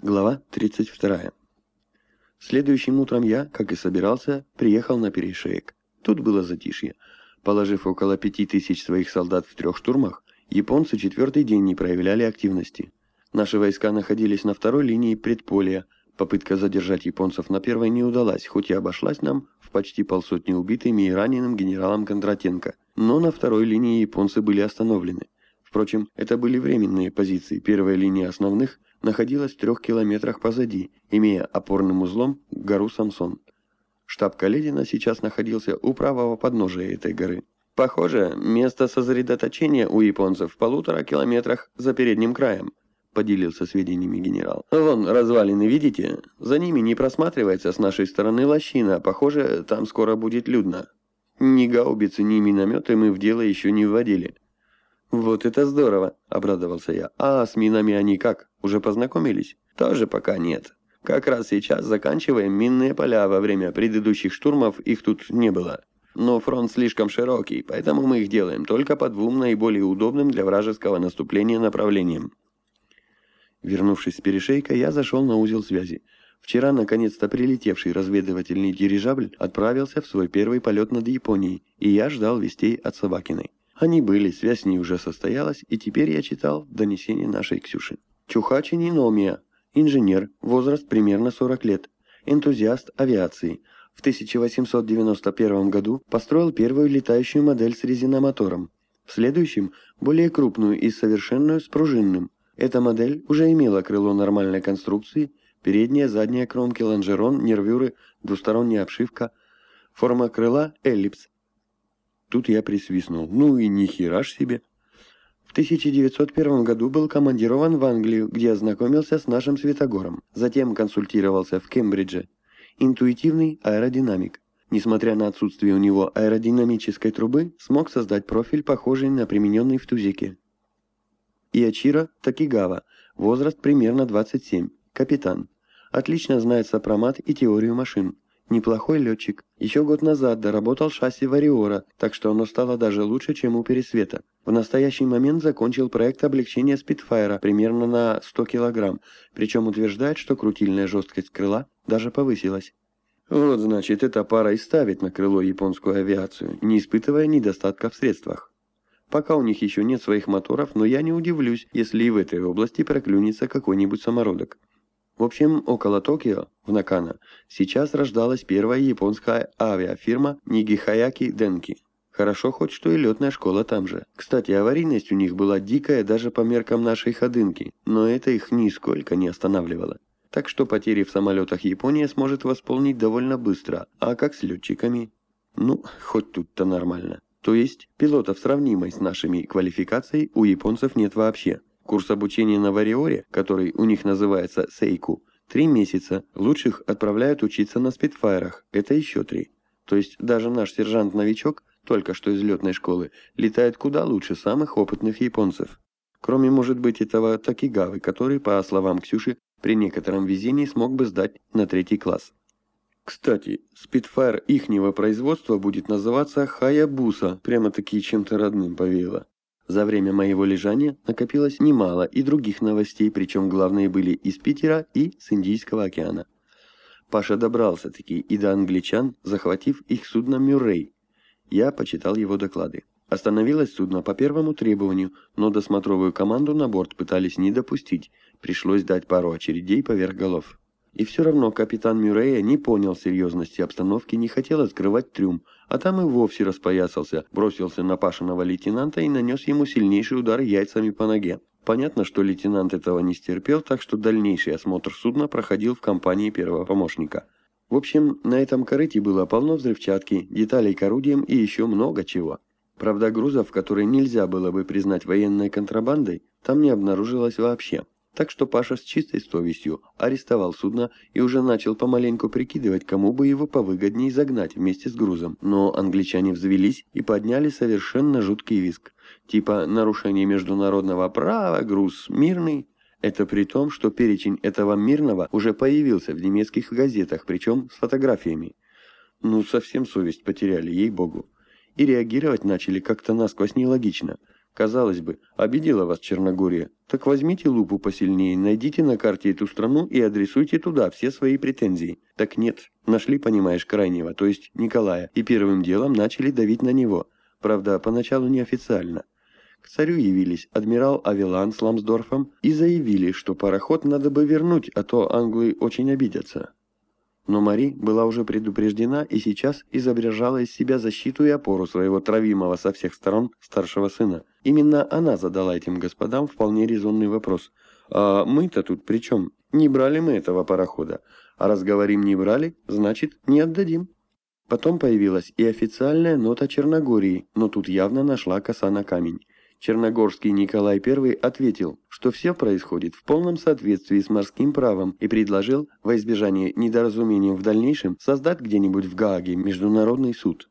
Глава 32. Следующим утром я, как и собирался, приехал на перешеек. Тут было затишье. Положив около пяти тысяч своих солдат в трех штурмах, японцы четвертый день не проявляли активности. Наши войска находились на второй линии предполя. Попытка задержать японцев на первой не удалась, хоть и обошлась нам в почти полсотни убитыми и раненым генералом Кондратенко. Но на второй линии японцы были остановлены. Впрочем, это были временные позиции. Первая линия основных находилась в трех километрах позади, имея опорным узлом гору Самсон. Штаб Каледина сейчас находился у правого подножия этой горы. Похоже, место сосредоточения у японцев в полутора километрах за передним краем, поделился сведениями генерал. Вон развалины, видите? За ними не просматривается с нашей стороны лощина, похоже, там скоро будет людно. Ни гаубицы, ни минометы мы в дело еще не вводили. «Вот это здорово!» – обрадовался я. «А с минами они как? Уже познакомились?» «Тоже пока нет. Как раз сейчас заканчиваем минные поля. Во время предыдущих штурмов их тут не было. Но фронт слишком широкий, поэтому мы их делаем только по двум наиболее удобным для вражеского наступления направлениям». Вернувшись с перешейка, я зашел на узел связи. Вчера, наконец-то, прилетевший разведывательный дирижабль отправился в свой первый полет над Японией, и я ждал вестей от Собакиной. Они были, связь с ней уже состоялась, и теперь я читал донесение нашей Ксюши. Чухачи Ниномия, инженер, возраст примерно 40 лет, энтузиаст авиации. В 1891 году построил первую летающую модель с резиномотором. В следующем – более крупную и совершенную с пружинным. Эта модель уже имела крыло нормальной конструкции, передняя, задняя кромки, лонжерон, нервюры, двусторонняя обшивка. Форма крыла – эллипс, Тут я присвистнул. Ну и ни хера ж себе. В 1901 году был командирован в Англию, где ознакомился с нашим Светогором. Затем консультировался в Кембридже. Интуитивный аэродинамик. Несмотря на отсутствие у него аэродинамической трубы, смог создать профиль, похожий на примененный в Тузике. Иачиро Такигава. Возраст примерно 27. Капитан. Отлично знает сопромат и теорию машин. Неплохой летчик. Еще год назад доработал шасси Вариора, так что оно стало даже лучше, чем у Пересвета. В настоящий момент закончил проект облегчения Спитфайра примерно на 100 килограмм, причем утверждает, что крутильная жесткость крыла даже повысилась. Вот значит, эта пара и ставит на крыло японскую авиацию, не испытывая недостатка в средствах. Пока у них еще нет своих моторов, но я не удивлюсь, если и в этой области проклюнется какой-нибудь самородок. В общем, около Токио, в Накана, сейчас рождалась первая японская авиафирма Нигихаяки Денки. Хорошо хоть что и летная школа там же. Кстати, аварийность у них была дикая даже по меркам нашей ходынки, но это их нисколько не останавливало. Так что потери в самолетах Япония сможет восполнить довольно быстро. А как с летчиками? Ну, хоть тут-то нормально. То есть, пилотов сравнимой с нашими квалификацией у японцев нет вообще. Курс обучения на Вариоре, который у них называется Сейку, три месяца. Лучших отправляют учиться на спидфайрах, это еще три. То есть даже наш сержант-новичок, только что из летной школы, летает куда лучше самых опытных японцев. Кроме, может быть, этого Такигавы, который, по словам Ксюши, при некотором везении смог бы сдать на третий класс. Кстати, спидфайр ихнего производства будет называться Хаябуса, прямо-таки чем-то родным повеяло. За время моего лежания накопилось немало и других новостей, причем главные были из Питера и с Индийского океана. Паша добрался-таки и до англичан, захватив их судно «Мюррей». Я почитал его доклады. Остановилось судно по первому требованию, но досмотровую команду на борт пытались не допустить, пришлось дать пару очередей поверх голов. И все равно капитан Мюррея не понял серьезности обстановки, не хотел открывать трюм, а там и вовсе распоясался, бросился на Пашиного лейтенанта и нанес ему сильнейший удар яйцами по ноге. Понятно, что лейтенант этого не стерпел, так что дальнейший осмотр судна проходил в компании первого помощника. В общем, на этом корыте было полно взрывчатки, деталей к орудиям и еще много чего. Правда, грузов, которые нельзя было бы признать военной контрабандой, там не обнаружилось вообще. Так что Паша с чистой совестью арестовал судно и уже начал помаленьку прикидывать, кому бы его повыгоднее загнать вместе с грузом. Но англичане взвелись и подняли совершенно жуткий виск. Типа нарушение международного права, груз мирный. Это при том, что перечень этого мирного уже появился в немецких газетах, причем с фотографиями. Ну, совсем совесть потеряли, ей-богу. И реагировать начали как-то насквозь нелогично – Казалось бы, обидела вас Черногория. Так возьмите лупу посильнее, найдите на карте эту страну и адресуйте туда все свои претензии. Так нет, нашли, понимаешь, крайнего, то есть Николая, и первым делом начали давить на него. Правда, поначалу неофициально. К царю явились адмирал Авелан с Ламсдорфом и заявили, что пароход надо бы вернуть, а то англы очень обидятся. Но Мари была уже предупреждена и сейчас изображала из себя защиту и опору своего травимого со всех сторон старшего сына. Именно она задала этим господам вполне резонный вопрос. «А мы-то тут при чем? Не брали мы этого парохода. А раз говорим не брали, значит не отдадим». Потом появилась и официальная нота Черногории, но тут явно нашла коса на камень. Черногорский Николай I ответил, что все происходит в полном соответствии с морским правом и предложил, во избежание недоразумением в дальнейшем, создать где-нибудь в Гааге международный суд.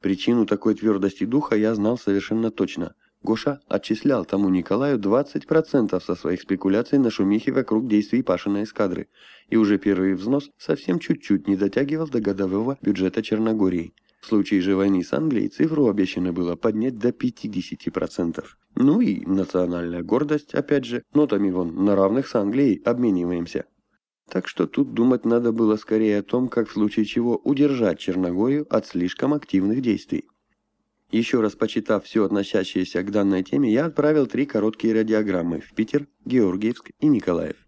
Причину такой твердости духа я знал совершенно точно. Гоша отчислял тому Николаю 20% со своих спекуляций на шумихе вокруг действий Пашиной эскадры, и уже первый взнос совсем чуть-чуть не дотягивал до годового бюджета Черногории. В случае же войны с Англией цифру обещано было поднять до 50%. Ну и национальная гордость, опять же, нотами вон на равных с Англией обмениваемся. Так что тут думать надо было скорее о том, как в случае чего удержать Черногорию от слишком активных действий. Еще раз почитав все относящееся к данной теме, я отправил три короткие радиограммы в Питер, Георгиевск и Николаев.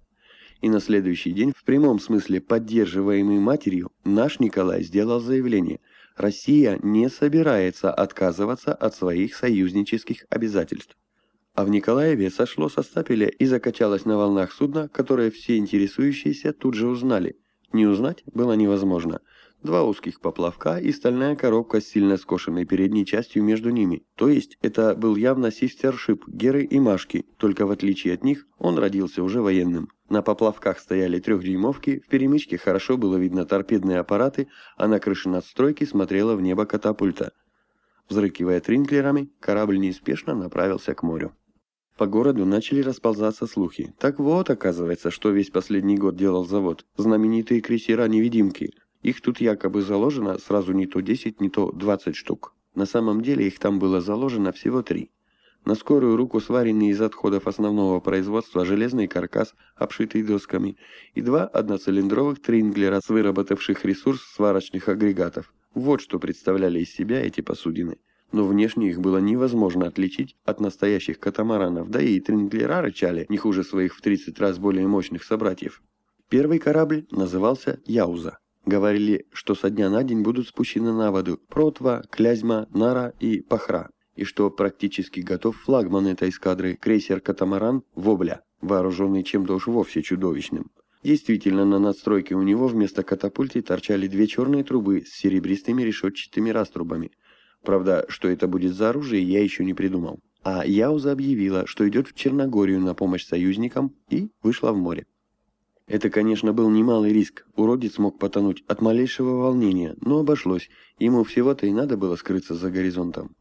И на следующий день, в прямом смысле поддерживаемый матерью, наш Николай сделал заявление – Россия не собирается отказываться от своих союзнических обязательств. А в Николаеве сошло со стапеля и закачалось на волнах судна, которое все интересующиеся тут же узнали. Не узнать было невозможно – два узких поплавка и стальная коробка с сильно скошенной передней частью между ними. То есть это был явно систершип Геры и Машки, только в отличие от них он родился уже военным. На поплавках стояли трехдюймовки, в перемычке хорошо было видно торпедные аппараты, а на крыше надстройки смотрела в небо катапульта. Взрыкивая тринклерами, корабль неспешно направился к морю. По городу начали расползаться слухи. Так вот, оказывается, что весь последний год делал завод. Знаменитые крейсера-невидимки – их тут якобы заложено сразу не то 10, не то 20 штук. На самом деле их там было заложено всего три. На скорую руку сваренный из отходов основного производства железный каркас, обшитый досками, и два одноцилиндровых тринглера с выработавших ресурс сварочных агрегатов. Вот что представляли из себя эти посудины. Но внешне их было невозможно отличить от настоящих катамаранов, да и тринглера рычали не хуже своих в 30 раз более мощных собратьев. Первый корабль назывался «Яуза». Говорили, что со дня на день будут спущены на воду Протва, Клязьма, Нара и Пахра, и что практически готов флагман этой эскадры, крейсер «Катамаран» Вобля, вооруженный чем-то уж вовсе чудовищным. Действительно, на надстройке у него вместо катапульты торчали две черные трубы с серебристыми решетчатыми раструбами. Правда, что это будет за оружие, я еще не придумал. А Яуза объявила, что идет в Черногорию на помощь союзникам и вышла в море. Это, конечно, был немалый риск. Уродец мог потонуть от малейшего волнения, но обошлось. Ему всего-то и надо было скрыться за горизонтом.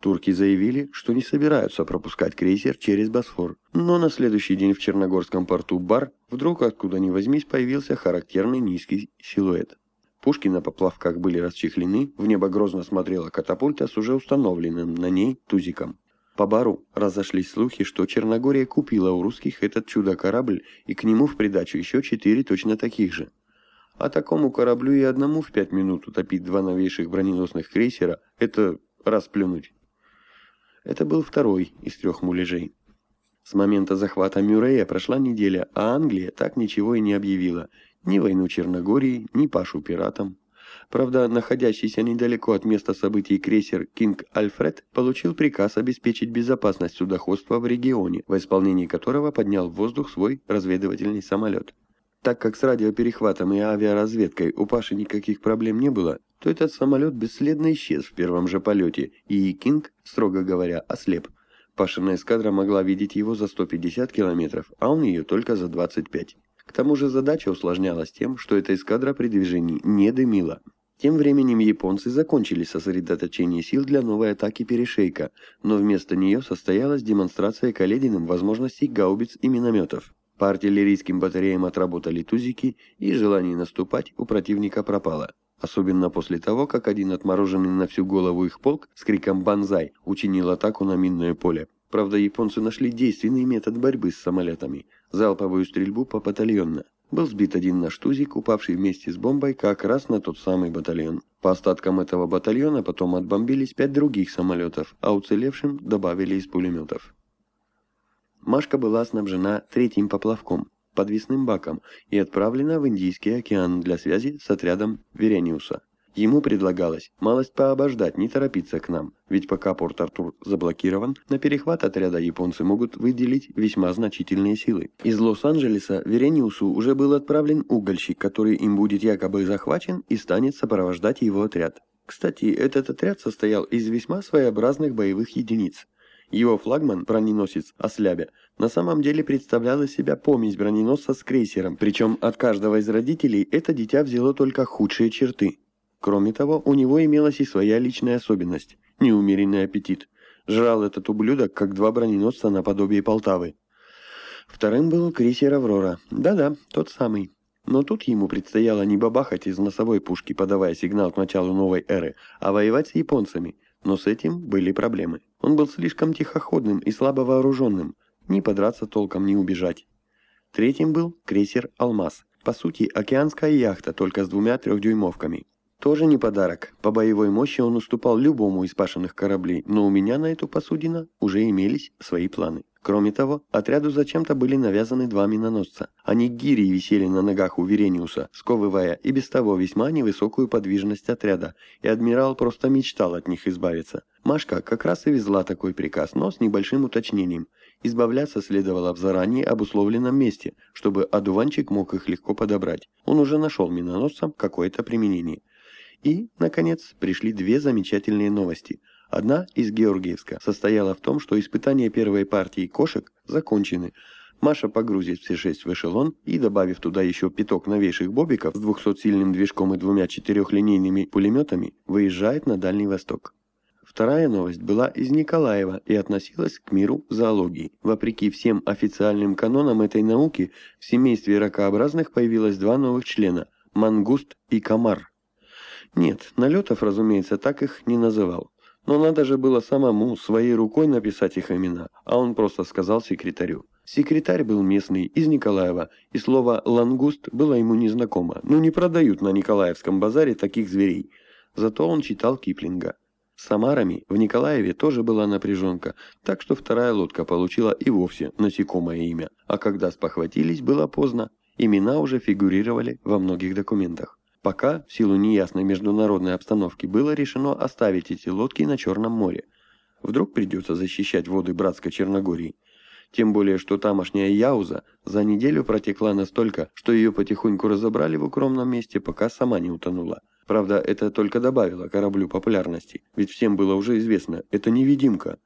Турки заявили, что не собираются пропускать крейсер через Босфор. Но на следующий день в Черногорском порту Бар вдруг откуда ни возьмись появился характерный низкий силуэт. Пушки на поплавках были расчехлены, в небо грозно смотрела катапульта с уже установленным на ней тузиком. По бару разошлись слухи, что Черногория купила у русских этот чудо-корабль и к нему в придачу еще четыре точно таких же. А такому кораблю и одному в пять минут утопить два новейших броненосных крейсера – это расплюнуть. Это был второй из трех муляжей. С момента захвата Мюррея прошла неделя, а Англия так ничего и не объявила. Ни войну Черногории, ни пашу пиратам. Правда, находящийся недалеко от места событий крейсер «Кинг Альфред» получил приказ обеспечить безопасность судоходства в регионе, в исполнении которого поднял в воздух свой разведывательный самолет. Так как с радиоперехватом и авиаразведкой у Паши никаких проблем не было, то этот самолет бесследно исчез в первом же полете, и Кинг, строго говоря, ослеп. Пашина эскадра могла видеть его за 150 километров, а он ее только за 25. К тому же задача усложнялась тем, что эта эскадра при движении не дымила. Тем временем японцы закончили сосредоточение сил для новой атаки перешейка, но вместо нее состоялась демонстрация Калединым возможностей гаубиц и минометов. По артиллерийским батареям отработали тузики, и желание наступать у противника пропало. особенно после того, как один отмороженный на всю голову их полк с криком «Бонзай» учинил атаку на минное поле. Правда, японцы нашли действенный метод борьбы с самолетами – залповую стрельбу по батальонно. Был сбит один наш тузик, упавший вместе с бомбой как раз на тот самый батальон. По остаткам этого батальона потом отбомбились пять других самолетов, а уцелевшим добавили из пулеметов. Машка была снабжена третьим поплавком, подвесным баком, и отправлена в Индийский океан для связи с отрядом Верениуса. Ему предлагалось малость пообождать, не торопиться к нам, ведь пока Порт-Артур заблокирован, на перехват отряда японцы могут выделить весьма значительные силы. Из Лос-Анджелеса Верениусу уже был отправлен угольщик, который им будет якобы захвачен и станет сопровождать его отряд. Кстати, этот отряд состоял из весьма своеобразных боевых единиц. Его флагман, броненосец Ослябя, на самом деле представлял из себя помесь броненосца с крейсером, причем от каждого из родителей это дитя взяло только худшие черты. Кроме того, у него имелась и своя личная особенность – неумеренный аппетит. Жрал этот ублюдок, как два броненосца наподобие Полтавы. Вторым был крейсер «Аврора». Да-да, тот самый. Но тут ему предстояло не бабахать из носовой пушки, подавая сигнал к началу новой эры, а воевать с японцами. Но с этим были проблемы. Он был слишком тихоходным и слабо вооруженным. Ни подраться толком, ни убежать. Третьим был крейсер «Алмаз». По сути, океанская яхта, только с двумя трехдюймовками. Тоже не подарок. По боевой мощи он уступал любому из пашенных кораблей, но у меня на эту посудину уже имелись свои планы. Кроме того, отряду зачем-то были навязаны два миноносца. Они гири висели на ногах у Верениуса, сковывая и без того весьма невысокую подвижность отряда, и адмирал просто мечтал от них избавиться. Машка как раз и везла такой приказ, но с небольшим уточнением. Избавляться следовало в заранее обусловленном месте, чтобы одуванчик мог их легко подобрать. Он уже нашел миноносцам какое-то применение. И, наконец, пришли две замечательные новости. Одна из Георгиевска состояла в том, что испытания первой партии кошек закончены. Маша погрузит все шесть в эшелон и, добавив туда еще пяток новейших бобиков с 200-сильным движком и двумя четырехлинейными пулеметами, выезжает на Дальний Восток. Вторая новость была из Николаева и относилась к миру зоологии. Вопреки всем официальным канонам этой науки, в семействе ракообразных появилось два новых члена – мангуст и комар. Нет, Налетов, разумеется, так их не называл. Но надо же было самому своей рукой написать их имена, а он просто сказал секретарю. Секретарь был местный, из Николаева, и слово «лангуст» было ему незнакомо. Ну не продают на Николаевском базаре таких зверей. Зато он читал Киплинга. С Самарами в Николаеве тоже была напряженка, так что вторая лодка получила и вовсе насекомое имя. А когда спохватились, было поздно. Имена уже фигурировали во многих документах. Пока, в силу неясной международной обстановки, было решено оставить эти лодки на Черном море. Вдруг придется защищать воды братской Черногории. Тем более, что тамошняя Яуза за неделю протекла настолько, что ее потихоньку разобрали в укромном месте, пока сама не утонула. Правда, это только добавило кораблю популярности, ведь всем было уже известно, это невидимка.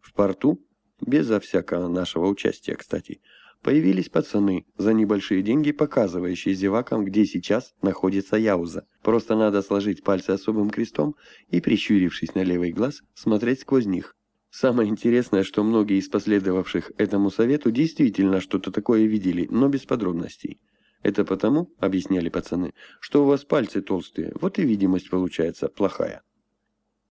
В порту, безо всякого нашего участия, кстати, Появились пацаны, за небольшие деньги показывающие зевакам, где сейчас находится Яуза. Просто надо сложить пальцы особым крестом и, прищурившись на левый глаз, смотреть сквозь них. Самое интересное, что многие из последовавших этому совету действительно что-то такое видели, но без подробностей. Это потому, объясняли пацаны, что у вас пальцы толстые, вот и видимость получается плохая.